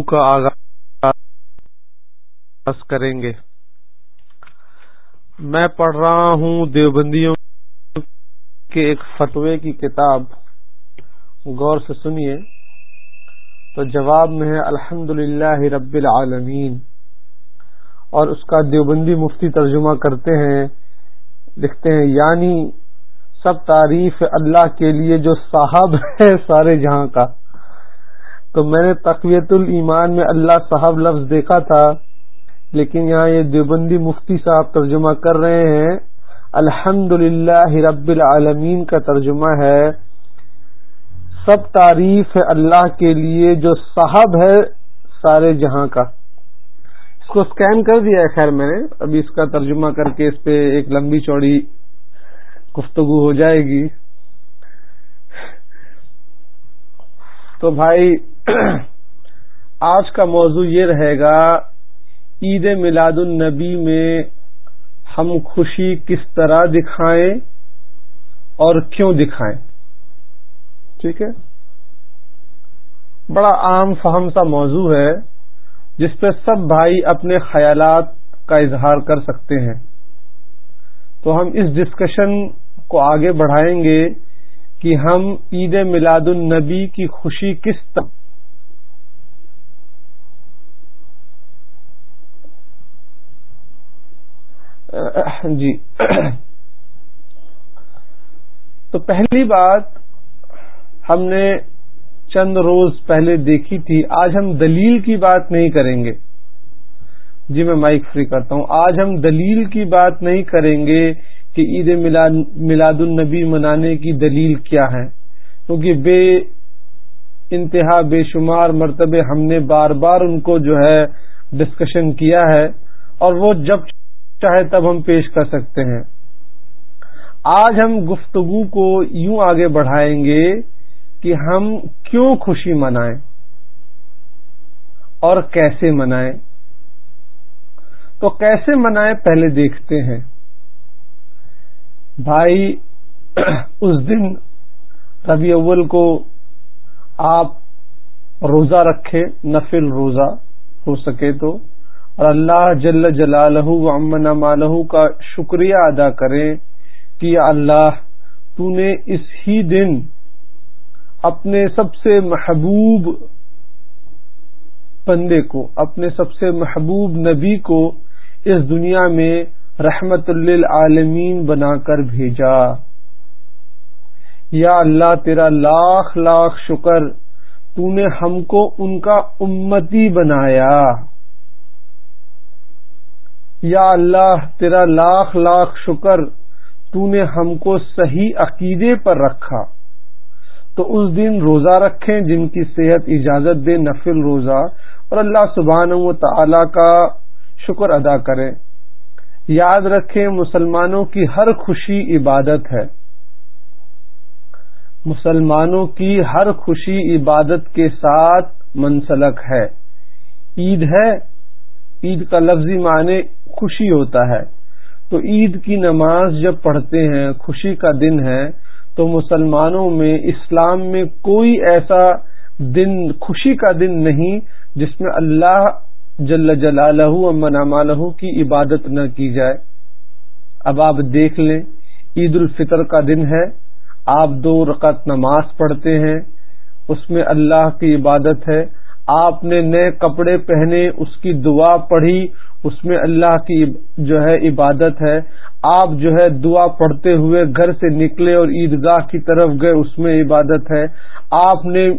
کا آغاز کریں گے۔ میں پڑھ رہا ہوں دیوبندیوں کے ایک فتوے کی کتاب۔ غور سے سنیے۔ تو جواب میں ہے الحمد رب العالمین۔ اور اس کا دیوبندی مفتی ترجمہ کرتے ہیں، لکھتے ہیں یعنی سب تعریف اللہ کے لیے جو صاحب ہے سارے جہاں کا۔ تو میں نے تقویت الایمان میں اللہ صاحب لفظ دیکھا تھا، لیکن یہاں یہ دیوبندی مفتی صاحب ترجمہ کر رہے ہیں۔ الحمد رب العالمین کا ترجمہ ہے۔ سب تعریف ہے اللہ کے لیے، جو صاحب ہے سارے جہاں کا۔ اس کو سکین کر دیا ہے، خیر میں نے۔ ابھی اس کا ترجمہ کر کے اس پہ ایک لمبی چوڑی گفتگو ہو جائے گی۔ تو بھائی آج کا موضوع یہ رہے گا، عید میلاد النبی میں ہم خوشی کس طرح دکھائیں اور کیوں دکھائیں؟ ٹھیک ہے؟ بڑا عام فہم سا موضوع ہے جس پہ سب بھائی اپنے خیالات کا اظہار کر سکتے ہیں۔ تو ہم اس ڈسکشن کو آگے بڑھائیں گے کہ ہم عید میلاد النبی کی خوشی کس طرح جی۔ تو پہلی بات ہم نے چند روز پہلے دیکھی تھی۔ آج ہم دلیل کی بات نہیں کریں گے۔ جی میں مائک فری کرتا ہوں۔ آج ہم دلیل کی بات نہیں کریں گے کہ عید میلاد النبی منانے کی دلیل کیا ہے۔ کیونکہ بے انتہا، بے شمار مرتبے ہم نے بار بار ان کو جو ہے ڈسکشن کیا ہے۔ اور وہ جب چاہے تب ہم پیش کر سکتے ہیں۔ آج ہم گفتگو کو یوں آگے بڑھائیں گے کہ ہم کیوں خوشی منائیں اور کیسے منائیں۔ تو کیسے منائیں پہلے دیکھتے ہیں۔ بھائی، اس دن ربی اول کو آپ روزہ رکھے نفل روزہ ہو سکے تو۔ اور اللہ جل جلالہ و امن مالہ کا شکریہ ادا کریں کہ اللہ تو نے اس ہی دن اپنے سب سے محبوب بندے کو، اپنے سب سے محبوب نبی کو اس دنیا میں رحمت للعالمین بنا کر بھیجا۔ یا اللہ تیرا لاکھ لاکھ شکر تو نے ہم کو ان کا امتی بنایا۔ یا اللہ، تیرا لاکھ لاکھ شکر تو نے ہم کو صحیح عقیدے پر رکھا۔ تو اس دن روزہ رکھیں جن کی صحت اجازت دے نفل روزہ، اور اللہ سبحانہ و تعالی کا شکر ادا کریں یاد رکھیں، مسلمانوں کی ہر خوشی عبادت ہے۔ مسلمانوں کی ہر خوشی عبادت کے ساتھ منسلک ہے۔ عید ہے، عید کا لفظی معنی خوشی ہوتا ہے۔ تو عید کی نماز جب پڑھتے ہیں، خوشی کا دن ہے، تو مسلمانوں میں اسلام میں کوئی ایسا دن، خوشی کا دن نہیں جس میں اللہ جل جلالہ منامالہ کی عبادت نہ کی جائے۔ اب آپ دیکھ لیں، عید الفطر کا دن ہے۔ آپ دو رقط نماز پڑھتے ہیں، اس میں اللہ کی عبادت ہے۔ آپ نے نئے کپڑے پہنے، اس کی دعا پڑھی، اس میں اللہ کی جو ہے عبادت ہے۔ آپ جو ہے دعا پڑھتے ہوئے گھر سے نکلے اور عیدگاہ کی طرف گئے، اس میں عبادت ہے۔ آپ نے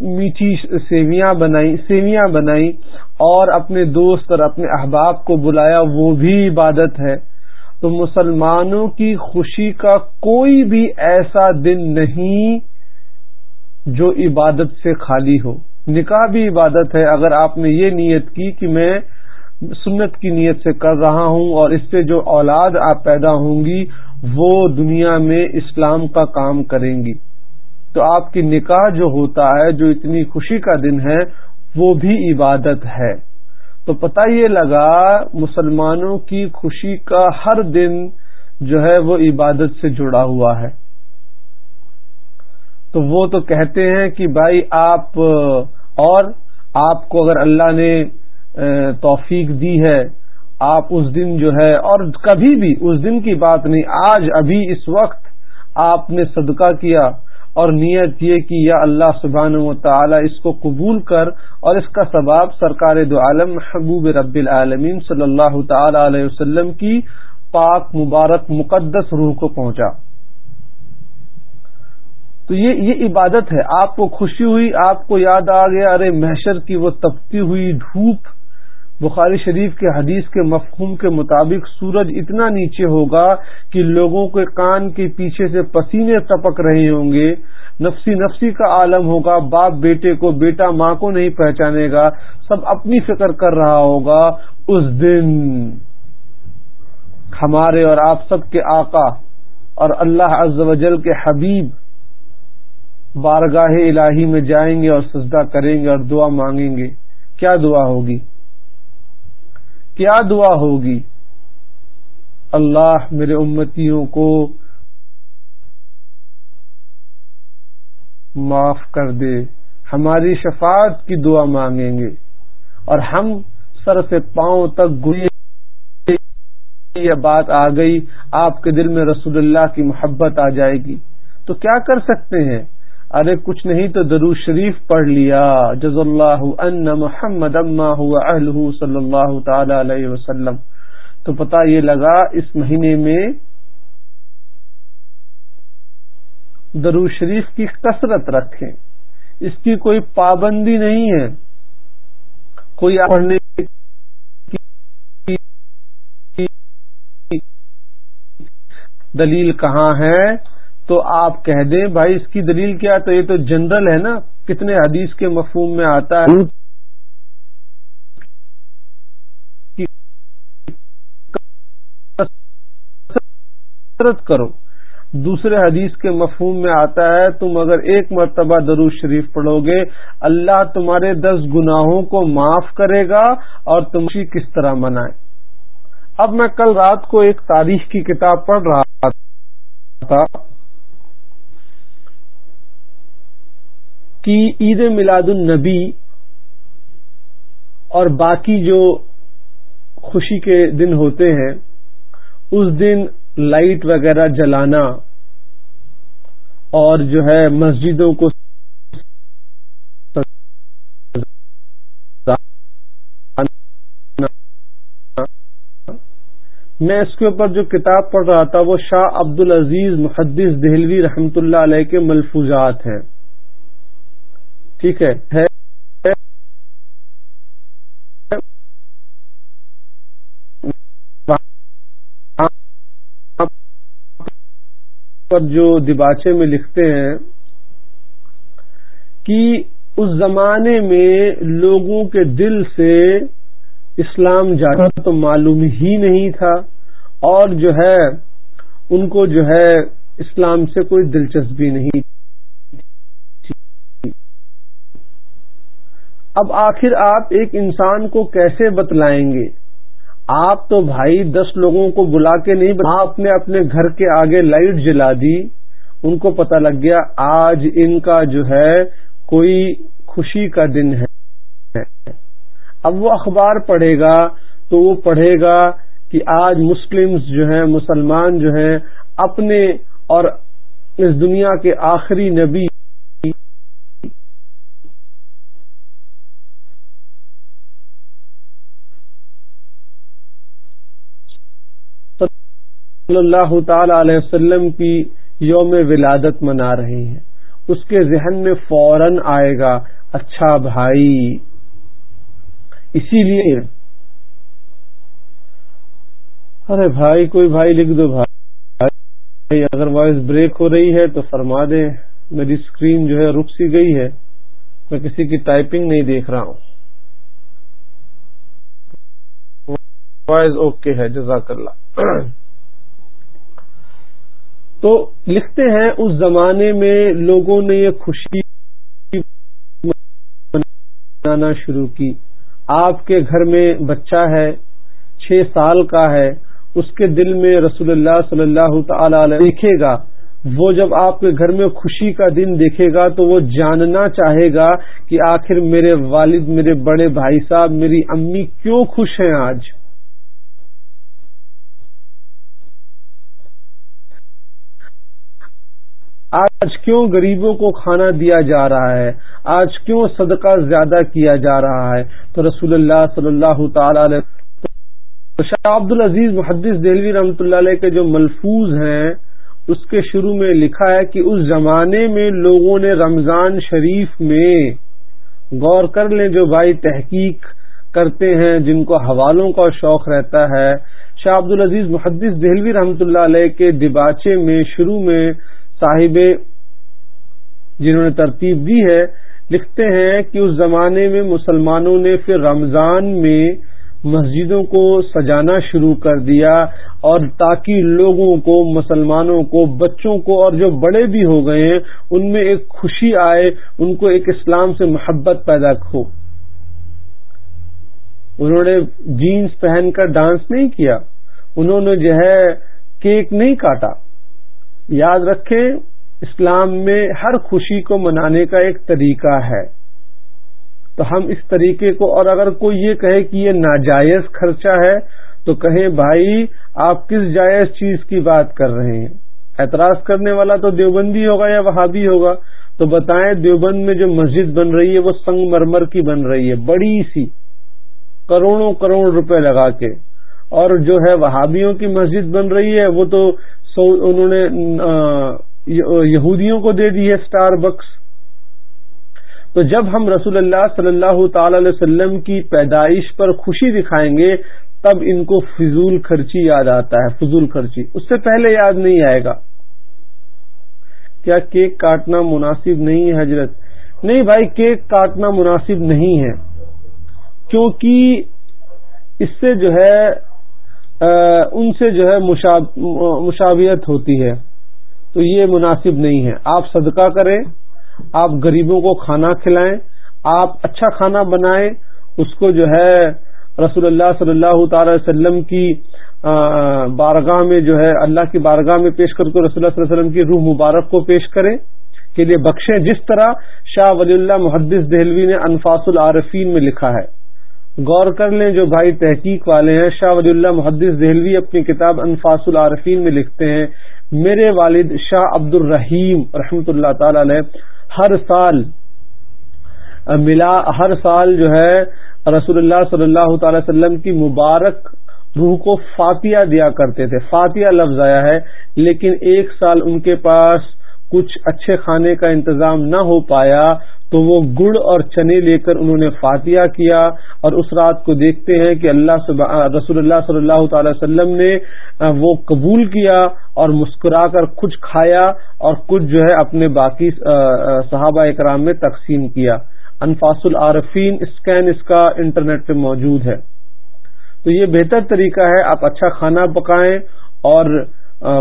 میٹھی سیویاں بنائی سیویاں بنائی اور اپنے دوست اور اپنے احباب کو بلایا، وہ بھی عبادت ہے۔ تو مسلمانوں کی خوشی کا کوئی بھی ایسا دن نہیں جو عبادت سے خالی ہو۔ نکاح بھی عبادت ہے۔ اگر آپ نے یہ نیت کی کہ میں سنت کی نیت سے کر رہا ہوں اور اس سے جو اولاد آپ پیدا ہوں گی، وہ دنیا میں اسلام کا کام کریں گی۔ تو آپ کی نکاح جو ہوتا ہے، جو اتنی خوشی کا دن ہے، وہ بھی عبادت ہے۔ تو پتہ یہ لگا، مسلمانوں کی خوشی کا ہر دن جو ہے، وہ عبادت سے جڑا ہوا ہے۔ تو وہ تو کہتے ہیں کہ بھائی آپ، اور آپ کو اگر اللہ نے توفیق دی ہے، آپ اس دن جو ہے، اور کبھی بھی اس دن کی بات نہیں، آج، ابھی، اس وقت آپ نے صدقہ کیا اور نیت یہ کہ یا اللہ سبحانہ و تعالی اس کو قبول کر اور اس کا ثواب سرکار دو عالم محبوب رب العالمین صلی اللہ تعالی علیہ وسلم کی پاک، مبارک، مقدس روح کو پہنچا۔ تو یہ یہ عبادت ہے۔ آپ کو خوشی ہوئی، آپ کو یاد آ گیا، ارے محشر کی وہ تپتی ہوئی دھوپ۔ بخاری شریف کے حدیث کے مفہوم کے مطابق سورج اتنا نیچے ہوگا کہ لوگوں کے کان کے پیچھے سے پسینے تپک رہے ہوں گے۔ نفسی نفسی کا عالم ہوگا، باپ بیٹے کو، بیٹا ماں کو نہیں پہچانے گا۔ سب اپنی فکر کر رہا ہوگا۔ اس دن ہمارے اور آپ سب کے آقا اور اللہ عز و جل کے حبیب بارگاہ الہی میں جائیں گے اور سجدہ کریں گے اور دعا مانگیں گے۔ کیا دعا ہوگی؟ کیا دعا ہوگی؟ اللہ میرے امتیوں کو معاف کر دے۔ ہماری شفاعت کی دعا مانگیں گے۔ اور ہم سر سے پاؤں تک گئی یہ بات آ گئی، آپ کے دل میں رسول اللہ کی محبت آ جائے گی۔ تو کیا کر سکتے ہیں؟ ارے کچھ نہیں تو درو شریف پڑھ لیا۔ جز اللہ ان محمد اما صلی اللہ تعالی علیہ وسلم۔ تو پتا یہ لگا اس مہینے میں درو شریف کی کثرت رکھیں۔ اس کی کوئی پابندی نہیں ہے۔ کوئی پڑھنے دلیل کہاں ہے؟ تو آپ کہہ دیں، بھائی اس کی دلیل کیا تو یہ تو جنرل ہے نا، کتنے حدیث کے مفہوم میں آتا ہے۔ کرو۔ دوسرے حدیث کے مفہوم میں آتا ہے، تم اگر ایک مرتبہ درود شریف پڑھو گے، اللہ تمہارے دس گناہوں کو معاف کرے گا اور تم کس طرح منائے۔ اب میں کل رات کو ایک تاریخ کی کتاب پڑھ رہا تھا۔ کہ عید میلاد النبی اور باقی جو خوشی کے دن ہوتے ہیں، اس دن لائٹ وغیرہ جلانا اور جو ہے مسجدوں کو میں اس کے اوپر جو کتاب پڑھ رہا تھا، وہ شاہ عبد العزیز محدث دہلوی رحمت اللہ علیہ کے ملفوظات ہیں۔ ٹھیک ہے پر جو دباچے میں لکھتے ہیں کہ اس زمانے میں لوگوں کے دل سے اسلام جانا تو معلوم ہی نہیں تھا، اور جو ہے، ان کو جو ہے اسلام سے کوئی دلچسپی نہیں اب آخر آپ ایک انسان کو کیسے بتلائیں گے؟ آپ تو بھائی دس لوگوں کو بلا کے نہیں آپ نے اپنے گھر کے آگے لائٹ جلا دی، ان کو پتہ لگ گیا آج ان کا جو ہے کوئی خوشی کا دن ہے۔ اب وہ اخبار پڑھے گا تو وہ پڑھے گا کہ آج مسلم جو ہیں، مسلمان جو ہیں، اپنے اور اس دنیا کے آخری نبی صلی اللہ تعالی علیہ وسلم کی یوم ولادت منا رہے ہیں۔ اس کے ذہن میں فوراً آئے گا اچھا بھائی۔ اسی لیے ارے بھائی، کوئی بھائی لکھ دو بھائی۔ اگر وائس بریک ہو رہی ہے تو فرما دیں، میری اسکرین جو ہے رک سی گئی ہے۔ میں کسی کی ٹائپنگ نہیں دیکھ رہا ہوں۔ وائس اوکے ہے، جزاک اللہ۔ تو لکھتے ہیں اس زمانے میں لوگوں نے یہ خوشی منانا شروع کی۔ آپ کے گھر میں بچہ ہے، چھ سال کا ہے، اس کے دل میں رسول اللہ صلی اللہ تعالی علیہ دیکھے گا۔ وہ جب آپ کے گھر میں خوشی کا دن دیکھے گا تو وہ جاننا چاہے گا کہ آخر میرے والد، میرے بڑے بھائی صاحب، میری امی کیوں خوش ہیں آج؟ آج کیوں غریبوں کو کھانا دیا جا رہا ہے؟ آج کیوں صدقہ زیادہ کیا جا رہا ہے؟ تو رسول اللہ صلی اللہ تعالی علیہ شاہ عبد العزیز محدث دہلوی رحمۃ اللہ علیہ کے جو ملفوظ ہیں، اس کے شروع میں لکھا ہے کہ اس زمانے میں لوگوں نے رمضان شریف میں غور کر لیں جو بھائی تحقیق کرتے ہیں، جن کو حوالوں کا شوق رہتا ہے۔ شاہ عبد العزیز محدث دہلوی رحمۃ اللہ علیہ کے دباچے میں شروع میں صاحب جنہوں نے ترتیب دی ہے، لکھتے ہیں کہ اس زمانے میں مسلمانوں نے پھر رمضان میں مسجدوں کو سجانا شروع کر دیا اور تاکہ لوگوں کو، مسلمانوں کو، بچوں کو اور جو بڑے بھی ہو گئے ہیں، ان میں ایک خوشی آئے، ان کو ایک اسلام سے محبت پیدا ہو۔ انہوں نے جینس پہن کر ڈانس نہیں کیا، انہوں نے جو ہے کیک نہیں کاٹا۔ یاد رکھیں، اسلام میں ہر خوشی کو منانے کا ایک طریقہ ہے۔ تو ہم اس طریقے کو، اور اگر کوئی یہ کہے کہ یہ ناجائز خرچہ ہے، تو کہیں، بھائی، آپ کس جائز چیز کی بات کر رہے ہیں؟ اعتراض کرنے والا تو دیوبندی ہوگا یا وہابی ہوگا؟ تو بتائیں، دیوبند میں جو مسجد بن رہی ہے، وہ سنگ مرمر کی بن رہی ہے، بڑی سی، کروڑوں کروڑ روپے لگا کے۔ اور جو ہے، وہابیوں کی مسجد بن رہی ہے، وہ تو انہوں نے یہودیوں کو دے دی ہے اسٹار بکس تو جب ہم رسول اللہ صلی اللہ تعالی علیہ وسلم کی پیدائش پر خوشی دکھائیں گے، تب ان کو فضول خرچی یاد آتا ہے، فضول خرچی۔ اس سے پہلے یاد نہیں آئے گا۔ کیا کیک کاٹنا مناسب نہیں ہے حضرت؟ نہیں بھائی، کیک کاٹنا مناسب نہیں ہے۔ کیونکہ اس سے جو ہے ان سے جو ہے مشابیت ہوتی ہے۔ تو یہ مناسب نہیں ہے۔ آپ صدقہ کریں، آپ غریبوں کو کھانا کھلائیں، آپ اچھا کھانا بنائیں، اس کو جو ہے رسول اللہ صلی اللہ تعالی وسلم کی بارگاہ میں جو ہے اللہ کی بارگاہ میں پیش کر کے رسول اللہ صلی اللہ علیہ وسلم کی روح مبارک کو پیش کریں، کے لیے بخشیں۔ جس طرح شاہ ولی اللہ محدث دہلوی نے انفاس العارفین میں لکھا ہے۔ غور کر لیں جو بھائی تحقیق والے ہیں، شاہ ولی اللہ محدث دہلوی اپنی کتاب انفاس العارفین میں لکھتے ہیں، میرے والد شاہ عبد الرحیم رحمۃ اللہ تعالی علیہ ہر سال ملا، ہر سال جو ہے رسول اللہ صلی اللہ تعالی وسلم کی مبارک روح کو فاتحہ دیا کرتے تھے۔ فاتحہ لفظ آیا ہے، لیکن ایک سال ان کے پاس کچھ اچھے کھانے کا انتظام نہ ہو پایا۔ تو وہ گڑ اور چنے لے کر انہوں نے فاتحہ کیا اور اس رات کو دیکھتے ہیں کہ اللہ رسول اللہ صلی اللہ تعالی وسلم نے وہ قبول کیا اور مسکرا کر کچھ کھایا اور کچھ جو ہے اپنے باقی صحابہ اکرام میں تقسیم کیا۔ انفاس العارفین اسکین اس کا انٹرنیٹ پہ موجود ہے۔ تو یہ بہتر طریقہ ہے، آپ اچھا کھانا پکائیں اور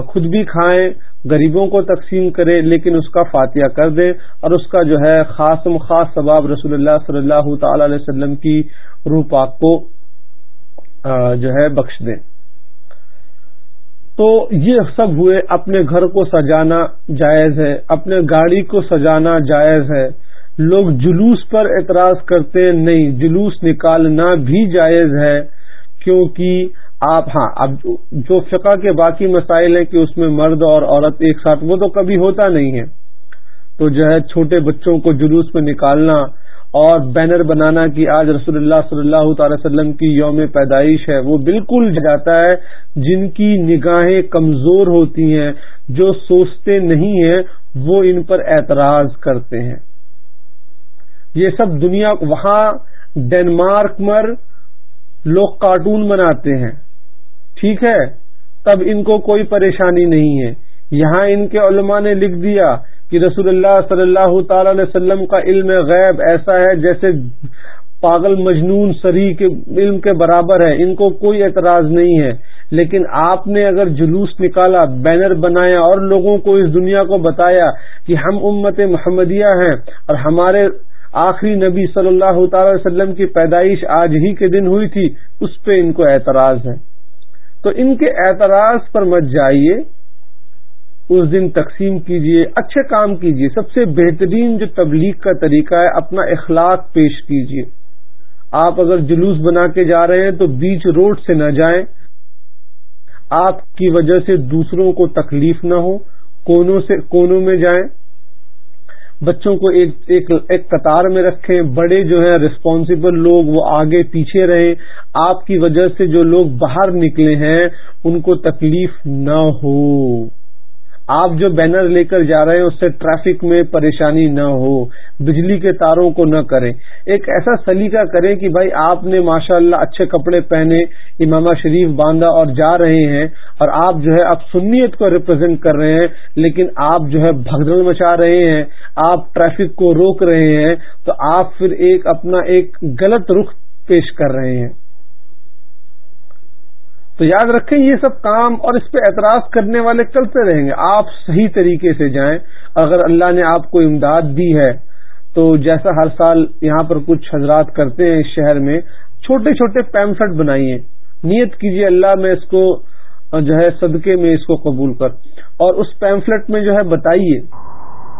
خود بھی کھائیں۔ غریبوں کو تقسیم کرے، لیکن اس کا فاتحہ کر دے اور اس کا جو ہے خاص خاص ثواب رسول اللہ صلی اللہ تعالی علیہ وسلم کی روح پاک کو جو ہے بخش دیں تو یہ سب ہوئے، اپنے گھر کو سجانا جائز ہے، اپنے گاڑی کو سجانا جائز ہے۔ لوگ جلوس پر اعتراض کرتے، نہیں، جلوس نکالنا بھی جائز ہے، کیونکہ آپ ہاں اب جو فقہ کے باقی مسائل ہیں کہ اس میں مرد اور عورت ایک ساتھ، وہ تو کبھی ہوتا نہیں ہے۔ تو جو ہے چھوٹے بچوں کو جلوس میں نکالنا اور بینر بنانا کہ آج رسول اللہ صلی اللہ تعالی وسلم کی یوم پیدائش ہے، وہ بالکل جاتا ہے۔ جن کی نگاہیں کمزور ہوتی ہیں، جو سوچتے نہیں ہیں، وہ ان پر اعتراض کرتے ہیں۔ یہ سب دنیا، وہاں ڈینمارک مر لوگ کارٹون بناتے ہیں۔ ٹھیک ہے، تب ان کو کوئی پریشانی نہیں ہے۔ یہاں ان کے علماء نے لکھ دیا کہ رسول اللہ صلی اللہ تعالی علیہ وسلم کا علم غیب ایسا ہے جیسے پاگل مجنون سری کے علم کے برابر ہے۔ ان کو کوئی اعتراض نہیں ہے۔ لیکن آپ نے اگر جلوس نکالا، بینر بنایا اور لوگوں کو اس دنیا کو بتایا کہ ہم امت محمدیہ ہیں اور ہمارے آخری نبی صلی اللہ تعالی وسلم کی پیدائش آج ہی کے دن ہوئی تھی، اس پہ ان کو اعتراض ہے۔ تو ان کے اعتراض پر مت جائیے، اس دن تقسیم کیجیے اچھے کام کیجیے سب سے بہترین جو تبلیغ کا طریقہ ہے، اپنا اخلاق پیش کیجیے آپ اگر جلوس بنا کے جا رہے ہیں تو بیچ روڈ سے نہ جائیں۔ آپ کی وجہ سے دوسروں کو تکلیف نہ ہو، کونوں سے، کونوں میں جائیں۔ بچوں کو ایک ایک, ایک قطار میں رکھیں بڑے جو ہیں ریسپانسبل لوگ وہ آگے پیچھے رہیں۔ آپ کی وجہ سے جو لوگ باہر نکلے ہیں ان کو تکلیف نہ ہو۔ آپ جو بینر لے کر جا رہے ہیں، اس سے ٹریفک میں پریشانی نہ ہو، بجلی کے تاروں کو نہ کریں۔ ایک ایسا سلیقہ کریں کہ بھائی، آپ نے ماشاء اللہ اچھے کپڑے پہنے، امامہ شریف باندھا اور جا رہے ہیں اور آپ جو ہے، آپ سنیت کو ریپرزینٹ کر رہے ہیں، لیکن آپ جو ہے، بھگدڑ مچا رہے ہیں، آپ ٹریفک کو روک رہے ہیں، تو آپ پھر ایک اپنا ایک غلط رخ پیش کر رہے ہیں۔ تو یاد رکھیں یہ سب کام اور اس پہ اعتراض کرنے والے چلتے رہیں گے۔ آپ صحیح طریقے سے جائیں۔ اگر اللہ نے آپ کو امداد دی ہے، تو جیسا ہر سال یہاں پر کچھ حضرات کرتے ہیں اس شہر میں، چھوٹے چھوٹے پیمفٹ بنائیے۔ نیت کیجیے اللہ میں اس کو، جو ہے صدقے میں اس کو قبول کر۔ اور اس پیمفلٹ میں جو ہے بتائیے۔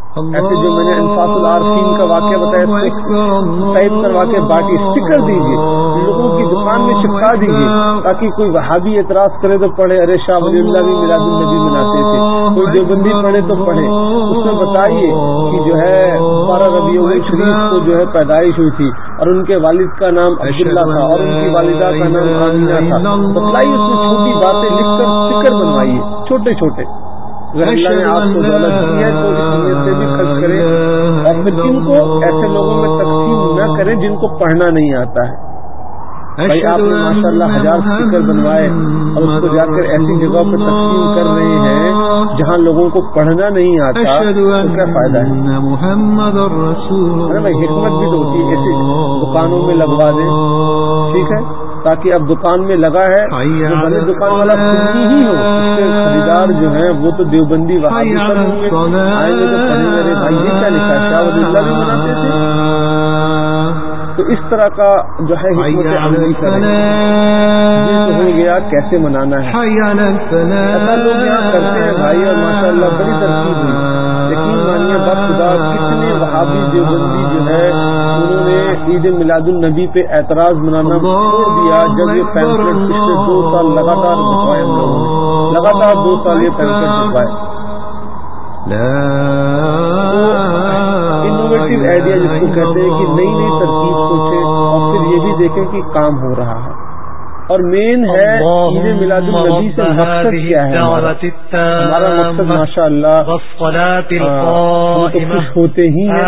ایسے جو میں نے انفاق العارفین کا واقعہ بتایا ٹائپ کروا کے باقی اسٹیکر دیجیے لوگوں کی دکان میں چپکا دیجیے تاکہ کوئی وہابی اعتراض کرے تو پڑھے ارے شاہ ولی اللہ بھی میلاد النبی مناتے تھے کوئی دیوبندی پڑھے تو پڑھے۔ اس میں بتائیے کہ جو ہے بارہ ربیع شریف کو جو ہے پیدائش ہوئی تھی اور ان کے والد کا نام عبداللہ تھا اور ان کی والدہ کا نام عامینہ تھا۔ بتلائیے اس میں چھوٹی باتیں لکھ کر اسٹیکر بنوائیے چھوٹے چھوٹے اللہ نے آپ کو دولت دی ہے تو اس نیت سے بھی خرچ کریں اور پھر جن کو ایسے لوگوں میں تقسیم نہ کریں جن کو پڑھنا نہیں آتا ہے۔ بھائی آپ نے ماشاء اللہ ہزار اسپیکر بنوائے اور اس کو جا کر ایسی جگہ پہ تقسیم کر رہے ہیں جہاں لوگوں کو پڑھنا نہیں آتا تو کیا فائدہ ہے؟ ارے بھائی حکمت بھی تو ہوتی ہے ایسی دکانوں میں لگوا دیں ٹھیک ہے؟ تاکہ اب دکان میں لگا ہے بڑے دکان والا ہی ہو اس کے خریدار جو ہیں وہ تو دیوبندی وہاں تو اس طرح کا جو ہے ہو گیا کیسے منانا ہے۔ ایسا لوگ یہاں کرتے ہیں بھائی اور ماشاء اللہ بڑی ترقی ہوئی۔ میلاد النبی پہ اعتراض منانا چھوڑ دیا جب یہ پیمپلیٹ پچھلے دو سال لگاتار بٹوائے ہم لوگوں نے۔ لگاتار دو سال یہ پیمپلیٹ بٹوائے انوویٹو آئیڈیا جس کو کہتے ہیں کہ نئی نئی ترکیب سوچیں اور پھر یہ بھی دیکھیں کہ کام ہو رہا ہے۔ اور مین ہے عید میلاد النبی سے مقصد کیا ہے؟ ہمارا مقصد ماشاء اللہ خوش ہوتے ہی ہیں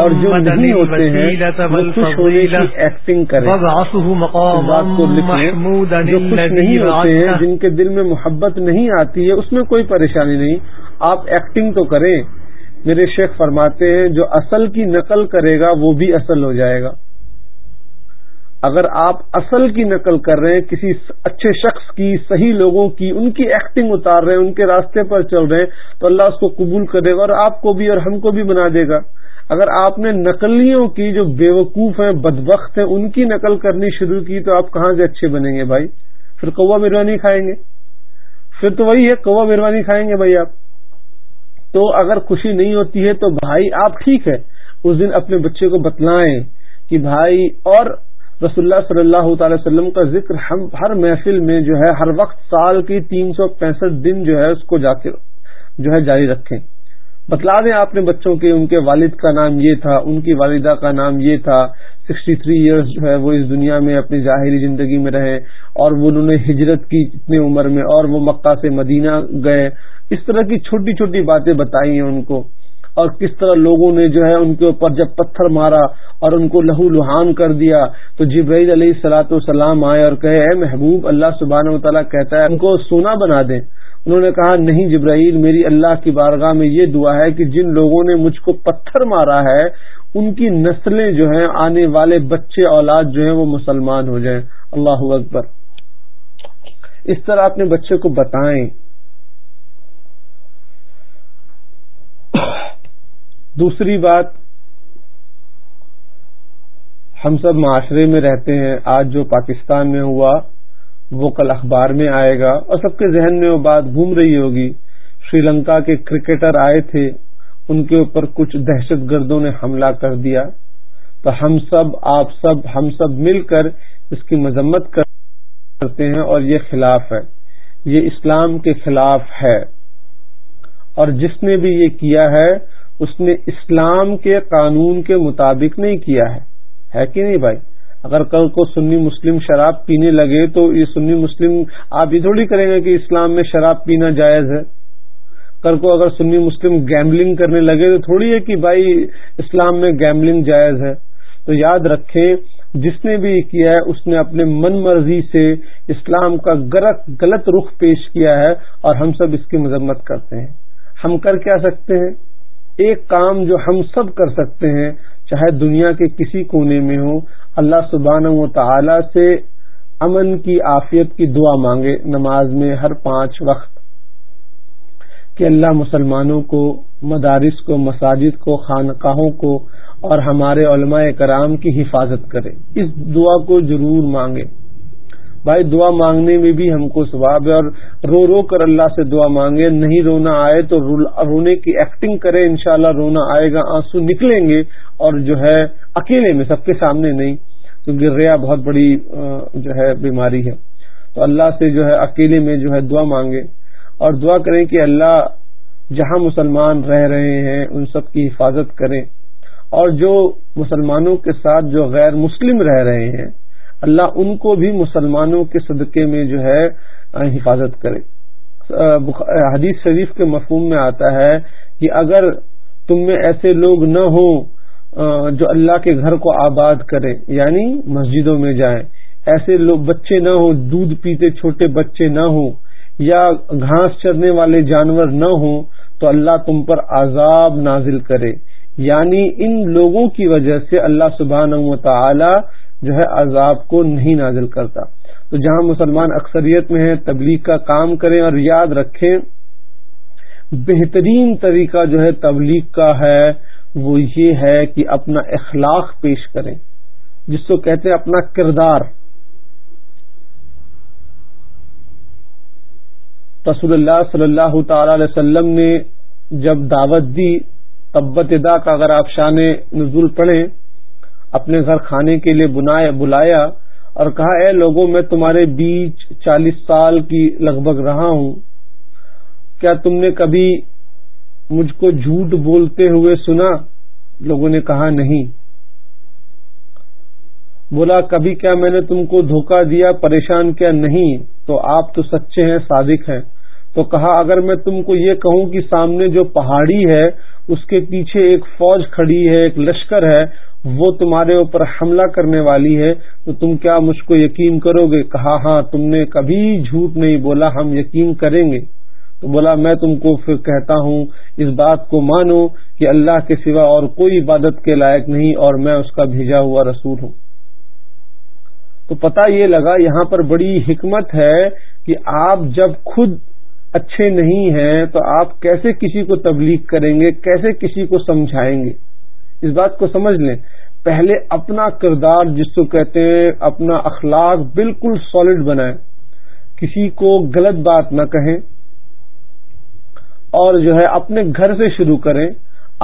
اور جو نہیں ہوتے ہیں وہ خوش ہونے کی ایکٹنگ کریں۔ بات کو لکھیں جو خوش نہیں ہوتے ہیں جن کے دل میں محبت نہیں آتی ہے اس میں کوئی پریشانی نہیں۔ آپ ایکٹنگ تو کریں۔ میرے شیخ فرماتے ہیں جو اصل کی نقل کرے گا وہ بھی اصل ہو جائے گا۔ اگر آپ اصل کی نقل کر رہے ہیں، کسی اچھے شخص کی، صحیح لوگوں کی، ان کی ایکٹنگ اتار رہے ہیں، ان کے راستے پر چل رہے ہیں، تو اللہ اس کو قبول کرے گا اور آپ کو بھی اور ہم کو بھی بنا دے گا۔ اگر آپ نے نقلیوں کی جو بے وقوف ہیں، بدبخت ہیں، ان کی نقل کرنی شروع کی، تو آپ کہاں سے اچھے بنیں گے بھائی؟ پھر کوا بریانی کھائیں گے۔ پھر تو وہی ہے کوا بریانی کھائیں گے بھائی آپ۔ تو اگر خوشی نہیں ہوتی ہے، تو بھائی آپ ٹھیک ہے۔ اس دن اپنے بچے کو بتلائیں کہ بھائی اور رسول اللہ صلی اللہ تعالی وسلم کا ذکر ہم ہر محفل میں جو ہے، ہر وقت سال کی تین سو پینسٹھ دن جو ہے، اس کو جا کے جو ہے جاری رکھیں۔ بتلا دیں آپ نے بچوں کے، ان کے والد کا نام یہ تھا، ان کی والدہ کا نام یہ تھا۔ سکسٹی تھری ایئرس جو ہے، وہ اس دنیا میں اپنی ظاہری زندگی میں رہے اور وہ انہوں نے ہجرت کی اتنی عمر میں اور وہ مکہ سے مدینہ گئے۔ اس طرح کی چھوٹی چھوٹی باتیں بتائی ہیں ان کو۔ اور کس طرح لوگوں نے جو ہے ان کے اوپر جب پتھر مارا اور ان کو لہو لہان کر دیا، تو جبرائیل علیہ سلاۃ والسلام آئے اور کہے، اے محبوب، اللہ سبحانہ و تعالیٰ کہتا ہے، ان کو سونا بنا دیں۔ انہوں نے کہا، نہیں جبرائیل، میری اللہ کی بارگاہ میں یہ دعا ہے کہ جن لوگوں نے مجھ کو پتھر مارا ہے، ان کی نسلیں جو ہیں، آنے والے بچے، اولاد جو ہیں، وہ مسلمان ہو جائیں۔ اللہ اکبر۔ اس طرح اپنے بچے کو بتائیں۔ دوسری بات، ہم سب معاشرے میں رہتے ہیں۔ آج جو پاکستان میں ہوا، وہ کل اخبار میں آئے گا اور سب کے ذہن میں وہ بات گھوم رہی ہوگی۔ سری لنکا کے کرکٹر آئے تھے، ان کے اوپر کچھ دہشت گردوں نے حملہ کر دیا۔ تو ہم سب، آپ سب، ہم سب مل کر اس کی مذمت کرتے ہیں اور یہ خلاف ہے۔ یہ اسلام کے خلاف ہے۔ اور جس نے بھی یہ کیا ہے اس نے اسلام کے قانون کے مطابق نہیں کیا ہے۔ ہے کہ نہیں بھائی؟ اگر کل کو سنی مسلم شراب پینے لگے تو یہ سنی مسلم آپ یہ تھوڑی کریں گے کہ اسلام میں شراب پینا جائز ہے۔ کل کو اگر سنی مسلم گیملنگ کرنے لگے تو تھوڑی ہے کہ بھائی اسلام میں گیملنگ جائز ہے۔ تو یاد رکھیں، جس نے بھی کیا ہے، اس نے اپنے من مرضی سے اسلام کا غلط رخ پیش کیا ہے اور ہم سب اس کی مذمت کرتے ہیں۔ ہم کر کیا سکتے ہیں؟ ایک کام جو ہم سب کر سکتے ہیں، چاہے دنیا کے کسی کونے میں ہو، اللہ سبحانہ و تعالی سے امن کی، عافیت کی دعا مانگے نماز میں ہر پانچ وقت کہ اللہ مسلمانوں کو، مدارس کو، مساجد کو، خانقاہوں کو اور ہمارے علماء کرام کی حفاظت کرے۔ اس دعا کو ضرور مانگے۔ بھائی دعا مانگنے میں بھی ہم کو ثواب ہے اور رو رو کر اللہ سے دعا مانگے، نہیں رونا آئے تو رونے کی ایکٹنگ کرے، انشاءاللہ رونا آئے گا، آنسو نکلیں گے اور جو ہے اکیلے میں، سب کے سامنے نہیں، کیونکہ ریا بہت بڑی جو ہے بیماری ہے۔ تو اللہ سے جو ہے اکیلے میں جو ہے دعا مانگے۔ اور دعا کریں کہ اللہ جہاں مسلمان رہ رہے ہیں، ان سب کی حفاظت کریں۔ اور جو مسلمانوں کے ساتھ جو غیر مسلم رہ رہے ہیں اللہ ان کو بھی مسلمانوں کے صدقے میں جو ہے حفاظت کرے۔ حدیث شریف کے مفہوم میں آتا ہے کہ اگر تم میں ایسے لوگ نہ ہوں جو اللہ کے گھر کو آباد کریں یعنی مسجدوں میں جائیں، ایسے لوگ بچے نہ ہوں، دودھ پیتے چھوٹے بچے نہ ہوں، یا گھاس چرنے والے جانور نہ ہوں، تو اللہ تم پر عذاب نازل کرے۔ یعنی ان لوگوں کی وجہ سے اللہ سبحانہ و تعالی جو ہے عذاب کو نہیں نازل کرتا۔ تو جہاں مسلمان اکثریت میں ہیں، تبلیغ کا کام کریں اور یاد رکھیں، بہترین طریقہ جو ہے تبلیغ کا ہے، وہ یہ ہے کہ اپنا اخلاق پیش کریں۔ جس کو کہتے ہیں اپنا کردار۔ رسول اللہ صلی اللہ تعالی علیہ وسلم نے جب دعوت دی، تبت ادا کا اگر آپ شان نزول پڑھیں اپنے گھر کھانے کے لیے بلایا اور کہا، اے لوگوں، میں تمہارے بیچ چالیس سال کی لگ بھگ رہا ہوں۔ کیا تم نے کبھی مجھ کو جھوٹ بولتے ہوئے سنا؟ لوگوں نے کہا، نہیں۔ بولا، کبھی کیا میں نے تم کو دھوکہ دیا، پریشان کیا؟ نہیں، تو آپ تو سچے ہیں، صادق ہیں۔ تو کہا، اگر میں تم کو یہ کہوں کہ سامنے جو پہاڑی ہے اس کے پیچھے ایک فوج کھڑی ہے، ایک لشکر ہے، وہ تمہارے اوپر حملہ کرنے والی ہے۔ تو تم کیا مجھ کو یقین کرو گے؟ کہا ہاں تم نے کبھی جھوٹ نہیں بولا، ہم یقین کریں گے۔ تو بولا، میں تم کو پھر کہتا ہوں، اس بات کو مانو کہ اللہ کے سوا اور کوئی عبادت کے لائق نہیں اور میں اس کا بھیجا ہوا رسول ہوں۔ تو پتا یہ لگا، یہاں پر بڑی حکمت ہے کہ آپ جب خود اچھے نہیں ہیں تو آپ کیسے کسی کو تبلیغ کریں گے؟ کیسے کسی کو سمجھائیں گے؟ اس بات کو سمجھ لیں۔ پہلے اپنا کردار جس کو کہتے ہیں، اپنا اخلاق بالکل سالڈ بنائیں۔ کسی کو غلط بات نہ کہیں اور جو ہے اپنے گھر سے شروع کریں۔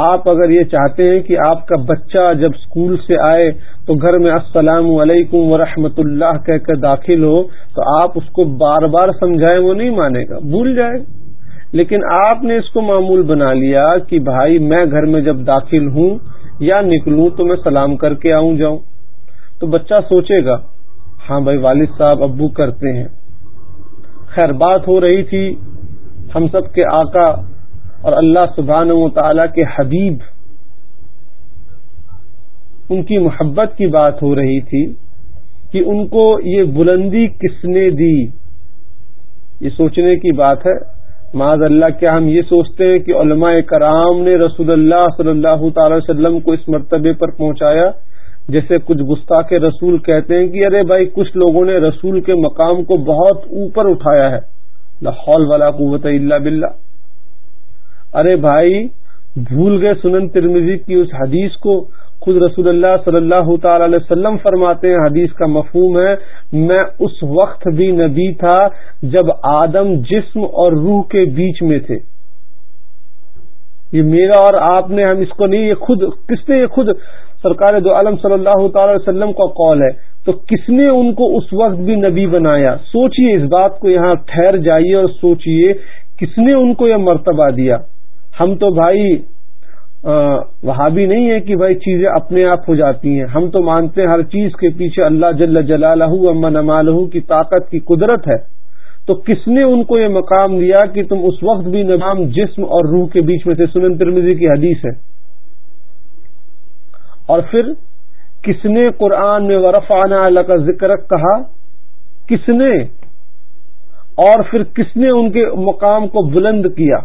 آپ اگر یہ چاہتے ہیں کہ آپ کا بچہ جب اسکول سے آئے تو گھر میں السلام علیکم ورحمۃ اللہ کہہ کر داخل ہو تو آپ اس کو بار بار سمجھائیں وہ نہیں مانے گا، بھول جائے لیکن آپ نے اس کو معمول بنا لیا کہ بھائی میں گھر میں جب داخل ہوں یا نکلوں تو میں سلام کر کے آؤں جاؤں۔ تو بچہ سوچے گا ہاں بھائی والد صاحب ابو کرتے ہیں۔ خیر بات ہو رہی تھی، ہم سب کے آقا اور اللہ سبحان و تعالی کے حبیب ان کی محبت کی بات ہو رہی تھی کہ ان کو یہ بلندی کس نے دی؟ یہ سوچنے کی بات ہے۔ معذ اللہ، کیا ہم یہ سوچتے ہیں کہ علماء کرام نے رسول اللہ صلی اللہ تعالی وسلم کو اس مرتبے پر پہنچایا؟ جیسے کچھ گستاخ رسول کہتے ہیں کہ ارے بھائی، کچھ لوگوں نے رسول کے مقام کو بہت اوپر اٹھایا ہے۔ لاہول والا قوت اللہ بلّہ ارے بھائی، بھول گئے سنن ترمیزی کی اس حدیث کو۔ خود رسول اللہ صلی اللہ تعالی علیہ وسلم فرماتے ہیں، حدیث کا مفہوم ہے، میں اس وقت بھی نبی تھا جب آدم جسم اور روح کے بیچ میں تھے۔ یہ میرا اور آپ نے، ہم اس کو نہیں، یہ خود، کس نے یہ خود؟ سرکار دو عالم صلی اللہ تعالی علیہ وسلم کا قول ہے۔ تو کس نے ان کو اس وقت بھی نبی بنایا؟ سوچئے اس بات کو یہاں ٹھہر جائیے اور سوچئے، کس نے ان کو یہ مرتبہ دیا؟ ہم تو بھائی وہاں بھی نہیں ہے کہ بھائی چیزیں اپنے آپ ہو جاتی ہیں۔ ہم تو مانتے ہیں ہر چیز کے پیچھے اللہ جل جلالہ امن امالہ کی طاقت کی قدرت ہے۔ تو کس نے ان کو یہ مقام دیا کہ تم اس وقت بھی نظام جسم اور روح کے بیچ میں تھے؟ سنن ترمیزی کی حدیث ہے۔ اور پھر، کس نے قرآن میں ورفانہ اللہ کا ذکر کہا؟ کس نے؟ اور پھر کس نے ان کے مقام کو بلند کیا؟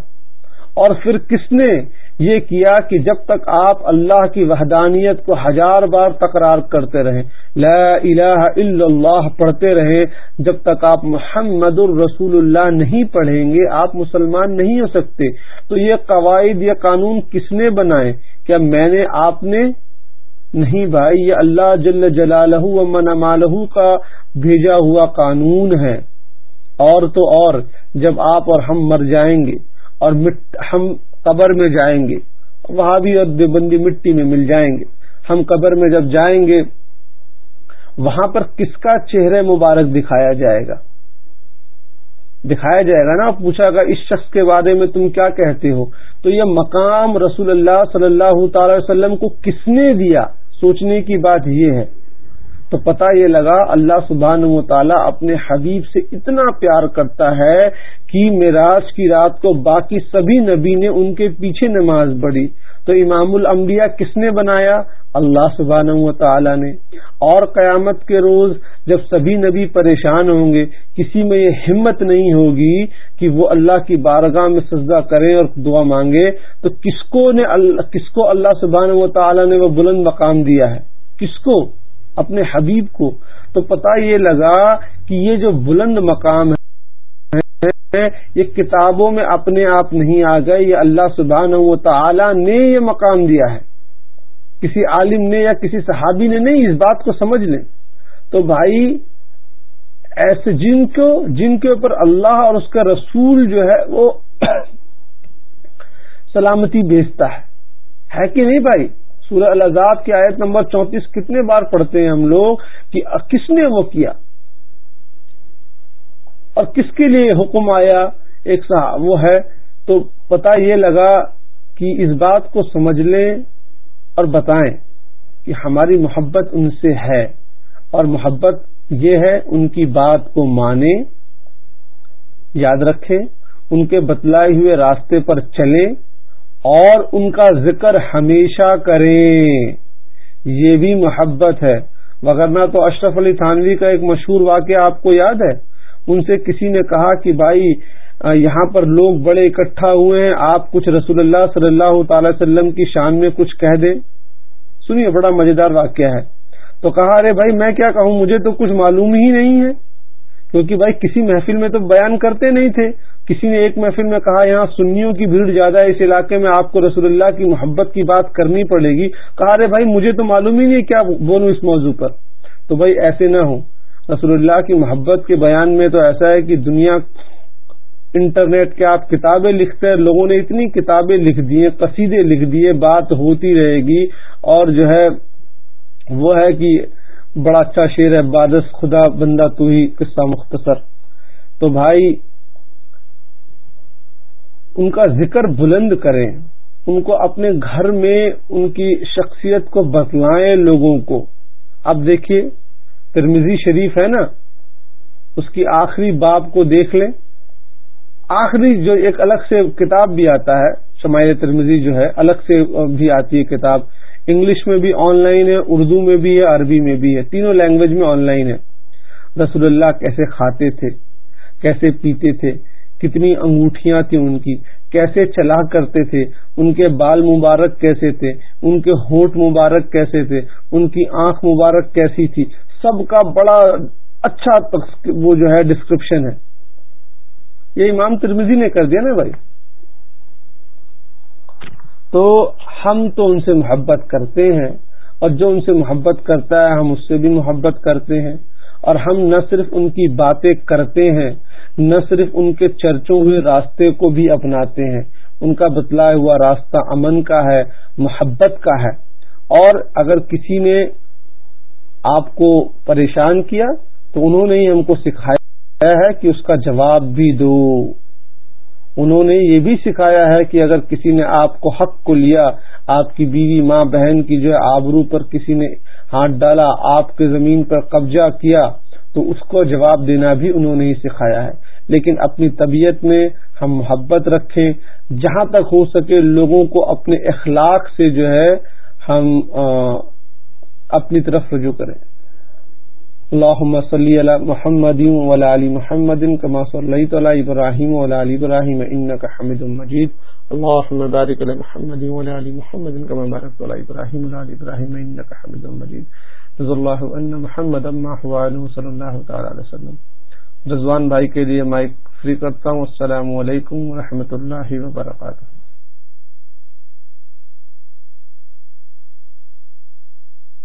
اور پھر کس نے یہ کیا کہ جب تک آپ اللہ کی وحدانیت کو ہزار بار تکرار کرتے رہیں، لا الہ الا اللہ پڑھتے رہیں، جب تک آپ محمد الرسول اللہ نہیں پڑھیں گے، آپ مسلمان نہیں ہو سکتے۔ تو یہ قواعد یا قانون کس نے بنائے؟ کیا میں نے، آپ نے؟ نہیں بھائی، یہ اللہ جل جلالہ و مالہ کا بھیجا ہوا قانون ہے۔ اور تو اور، جب آپ اور ہم مر جائیں گے۔ اور ہم قبر میں جائیں گے، وہاں بھی اور دیوبندی مٹی میں مل جائیں گے۔ ہم قبر میں جب جائیں گے، وہاں پر کس کا چہرہ مبارک دکھایا جائے گا؟ دکھایا جائے گا نا، پوچھا گا اس شخص کے بارے میں تم کیا کہتے ہو؟ تو یہ مقام رسول اللہ صلی اللہ تعالی وسلم کو کس نے دیا؟ سوچنے کی بات یہ ہے۔ تو پتا یہ لگا اللہ سبحان و تعالیٰ اپنے حبیب سے اتنا پیار کرتا ہے کہ معراج کی رات کو باقی سبھی نبی نے ان کے پیچھے نماز پڑھی۔ تو امام الانبیاء کس نے بنایا؟ اللہ سبحانہ و تعالی نے۔ اور قیامت کے روز جب سبھی نبی پریشان ہوں گے، کسی میں یہ ہمت نہیں ہوگی کہ وہ اللہ کی بارگاہ میں سجدہ کریں اور دعا مانگے، تو کس کو نے کس کو اللہ سبحانہ و تعالی نے وہ بلند مقام دیا ہے؟ کس کو؟ اپنے حبیب کو، تو پتا یہ لگا کہ یہ جو بلند مقام ہے، یہ کتابوں میں اپنے آپ نہیں آ گئے، یہ اللہ سبحانہ و تعالی نے یہ مقام دیا ہے۔ کسی عالم نے یا کسی صحابی نے نہیں اس بات کو سمجھ لیں۔ تو بھائی، ایسے جن کو، جن کے اوپر اللہ اور اس کا رسول جو ہے، وہ سلامتی بیچتا ہے۔ ہے کہ نہیں بھائی؟ سورہ الزاد کی آیت نمبر چونتیس کتنے بار پڑھتے ہیں ہم لوگ کہ کس نے وہ کیا اور کس کے لیے حکم آیا ایک وہ ہے تو پتا یہ لگا کہ اس بات کو سمجھ لیں اور بتائیں کہ ہماری محبت ان سے ہے اور محبت یہ ہے ان کی بات کو مانیں، یاد رکھیں، ان کے بتلائے ہوئے راستے پر چلیں اور ان کا ذکر ہمیشہ کریں۔ یہ بھی محبت ہے۔ وغیرہ تو اشرف علی تھانوی کا ایک مشہور واقعہ آپ کو یاد ہے۔ ان سے کسی نے کہا کہ بھائی، یہاں پر لوگ بڑے اکٹھا ہوئے ہیں، آپ کچھ رسول اللہ صلی اللہ تعالی وسلم کی شان میں کچھ کہہ دیں۔ سنیے، بڑا مزیدار واقعہ ہے۔ تو کہا، ارے بھائی، میں کیا کہوں؟ مجھے تو کچھ معلوم ہی نہیں ہے۔ کیونکہ بھائی، کسی محفل میں تو بیان کرتے نہیں تھے۔ کسی نے ایک محفل میں کہا، یہاں سنیوں کی بھیڑ زیادہ ہے، اس علاقے میں آپ کو رسول اللہ کی محبت کی بات کرنی پڑے گی۔ کہا رہے بھائی، مجھے تو معلوم ہی نہیں کیا بولوں اس موضوع پر۔ تو بھائی، ایسے نہ ہو رسول اللہ کی محبت کے بیان میں تو ایسا ہے کہ دنیا انٹرنیٹ کے آپ کتابیں لکھتے ہیں، لوگوں نے اتنی کتابیں لکھ دی ہیں، قصیدے لکھ دیے بات ہوتی رہے گی۔ اور جو ہے، وہ ہے کہ بڑا اچھا شعر ہے بادس خدا بندہ تو ہی قصہ مختصر۔ تو بھائی ان کا ذکر بلند کریں، ان کو اپنے گھر میں ان کی شخصیت کو بتلائیں لوگوں کو۔ اب دیکھیے ترمیزی شریف ہے نا، اس کی آخری باب کو دیکھ لیں۔ آخری جو ایک الگ سے کتاب بھی آتا ہے، شمائل ترمیزی جو ہے، الگ سے بھی آتی ہے کتاب۔ انگلش میں بھی آن لائن ہے، اردو میں بھی ہے، عربی میں بھی ہے۔ تینوں لینگویج میں آن لائن ہے۔ رسول اللہ کیسے کھاتے تھے، کیسے پیتے تھے کتنی انگوٹھیاں تھیں ان کی، کیسے چلا کرتے تھے، ان کے بال مبارک کیسے تھے، ان کے ہوٹ مبارک کیسے تھے، ان کی آنکھ مبارک کیسی تھی، سب کا بڑا اچھا وہ جو ہے ڈسکرپشن ہے۔ یہ امام ترمیزی نے کر دیا نا بھائی۔ تو ہم تو ان سے محبت کرتے ہیں اور جو ان سے محبت کرتا ہے، ہم اس سے بھی محبت کرتے ہیں۔ اور ہم نہ صرف ان کی باتیں کرتے ہیں، نہ صرف ان کے چرچوں ہوئے راستے کو بھی اپناتے ہیں۔ ان کا بتلایا ہوا راستہ امن کا ہے، محبت کا ہے۔ اور اگر کسی نے آپ کو پریشان کیا، تو انہوں نے ہی ہم کو سکھایا ہے کہ اس کا جواب بھی دو۔ انہوں نے یہ بھی سکھایا ہے کہ اگر کسی نے آپ کو حق کو لیا، آپ کی بیوی، ماں، بہن کی جو ہے آبرو پر کسی نے ہاتھ ڈالا، آپ کے زمین پر قبضہ کیا، تو اس کو جواب دینا بھی انہوں نے ہی سکھایا ہے۔ لیکن اپنی طبیعت میں ہم محبت رکھیں، جہاں تک ہو سکے لوگوں کو اپنے اخلاق سے جو ہے ہم اپنی طرف رجوع کریں۔ اللهم صل على محمد وعلى ال محمد كما صليت على ابراهيم وعلى ال ابراهيم انك حميد مجيد اللهم بارك على محمد وعلى ال محمد كما باركت على ابراهيم وعلى ال ابراهيم انك حميد مجيد رضي الله ان محمد ما هو عليه صلى الله تعالى عليه وسلم۔ رضوان بھائی کے لیے مائک فری کرتا ہوں۔ السلام علیکم ورحمۃ اللہ وبرکاتہ۔